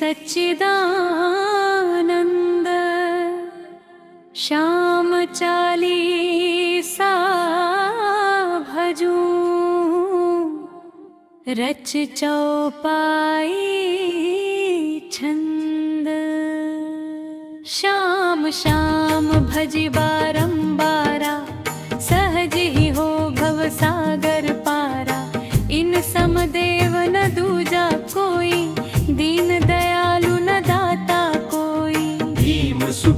सच्चिदानन्द। श्याम चालीसा भजू। रच चौपाई छंद श्याम श्याम भज बारंबारा सहज ही हो भव सागर पारा। इन समदेव न दूजा कोई। दीन दयालु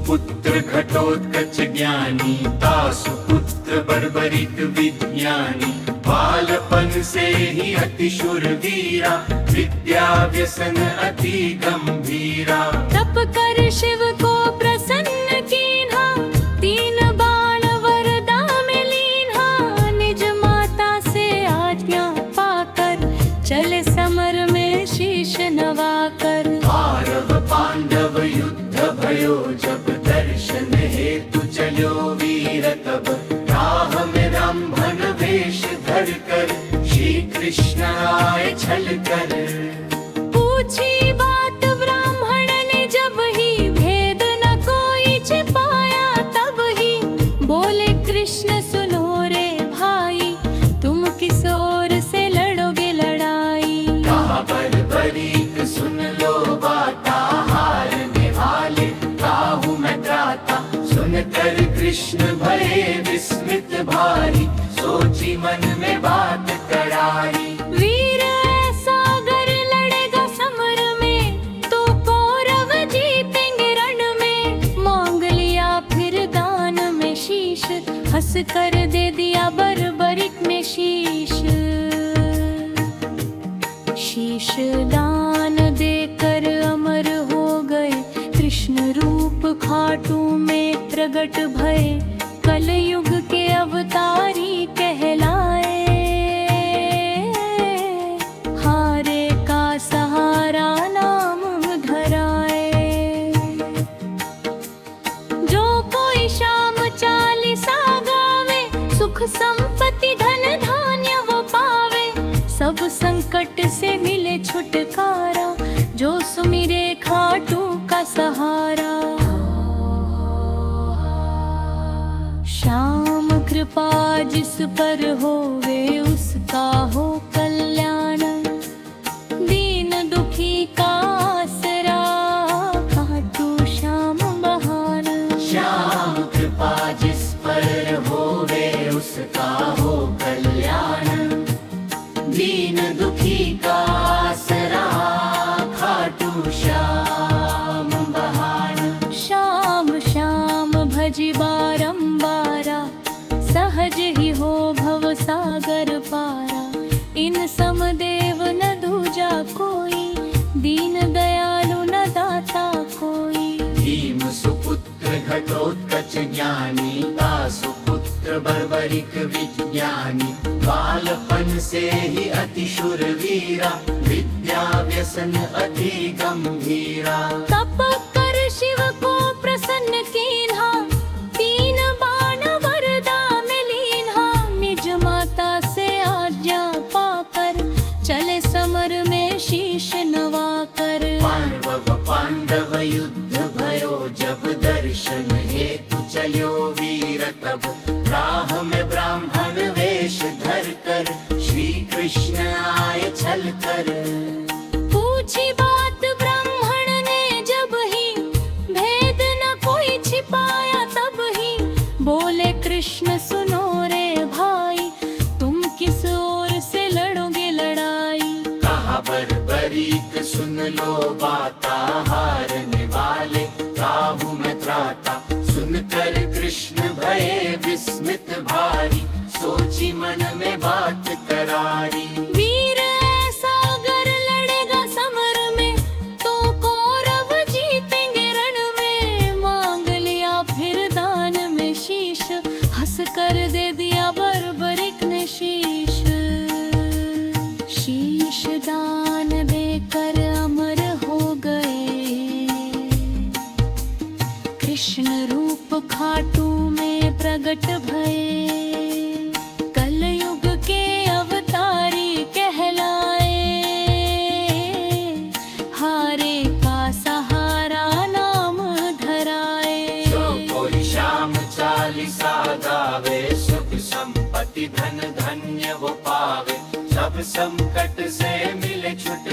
भीम सुपुत्र घटोत्कच ज्ञानी तासु पुत्र बर्बरिक विज्ञानी बालपन से ही अति शूरवीरा विद्या व्यसन अति गंभीरा। तप कर शिव को प्रसन्न कीन्हा तीन बाण वरदा में लीन्हा निज माता से आज्ञा पाकर चले समर में शीश नवाकर। पांडव युद्ध भयो जब दर्शन हेतु चलो वीर तब। राह में रामभन वेश धर कर श्री कृष्ण आए छल कर पूछी कृष्ण भये विस्मित भारी, सोची मन में बात करारी। वीर लड़ेगा समर में तो कौरव जीतेंगे रण में। मांग लिया फिर दान में शीश हंस कर दे दिया बरबरिक में शीश। शीश दान देकर अमर हो गए, कृष्ण रूप खाटू में प्रगट भय कलयुग के अवतारी कहलाए। हारे का सहारा नाम धराए। जो कोई शाम चालीसा गावे, सुख संपत्ति धन धान्य वो पावे। सब संकट से मिले छुटकारा, जो सुमिरे खाटू का सहारा। श्याम कृपा जिस पर होवे उसका हो घटोत्कच ज्ञानी सुपुत्र बर्बरिक विज्ञानी बालपन से ही अति शूरवीरा विद्या व्यसन अति गंभीरा। तप कर शिव को प्रसन्न कीन्हा तीन बाण वरदा में लीन्हा निज माता से आज्ञा पाकर चले समर में शीश नवाकर। पांडव पांडव युद्ध हेतु चलो वीर तब राह में ब्राह्मण वेश धर कर श्री कृष्ण आए छल कर पूछी बात ब्राह्मण ने जब ही भेद न कोई छिपाया तब ही बोले कृष्ण सुनो रे भाई तुम किस ओर से लड़ोगे लड़ाई? कहा बरीक सुन लो बाता हारने वाले काबू में त्राता। सुन कर कृष्ण भये विस्मित भारी सोची मन में बात करारी। वीर धन धन्य वो पावे। सब संकट से मिले छुट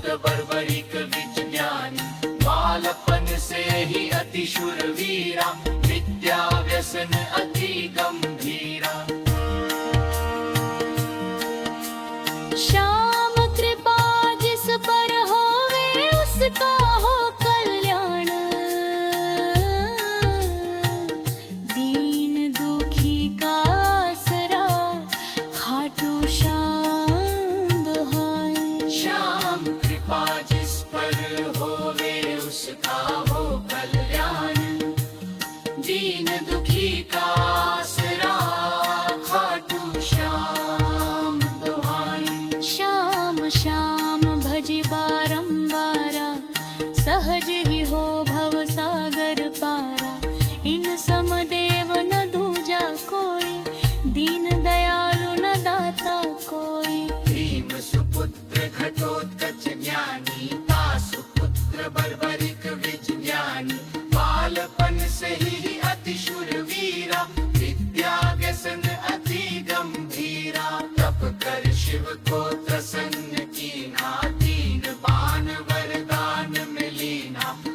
मस्त बर्बरीक विज्ञान बालपन से ही अति शूरवीरा विद्या व्यसन अति गंभीरा। शाम खुश खाओ कल्याण दीन दुखी का आसरा खाटू श्याम दुहाई श्याम श्याम भजे बारंबारा सहज ही हो भव सागर पारा। इन समदेव न दूजा कोई दीन दयालु न दाता कोई। सुपुत्र को Enough.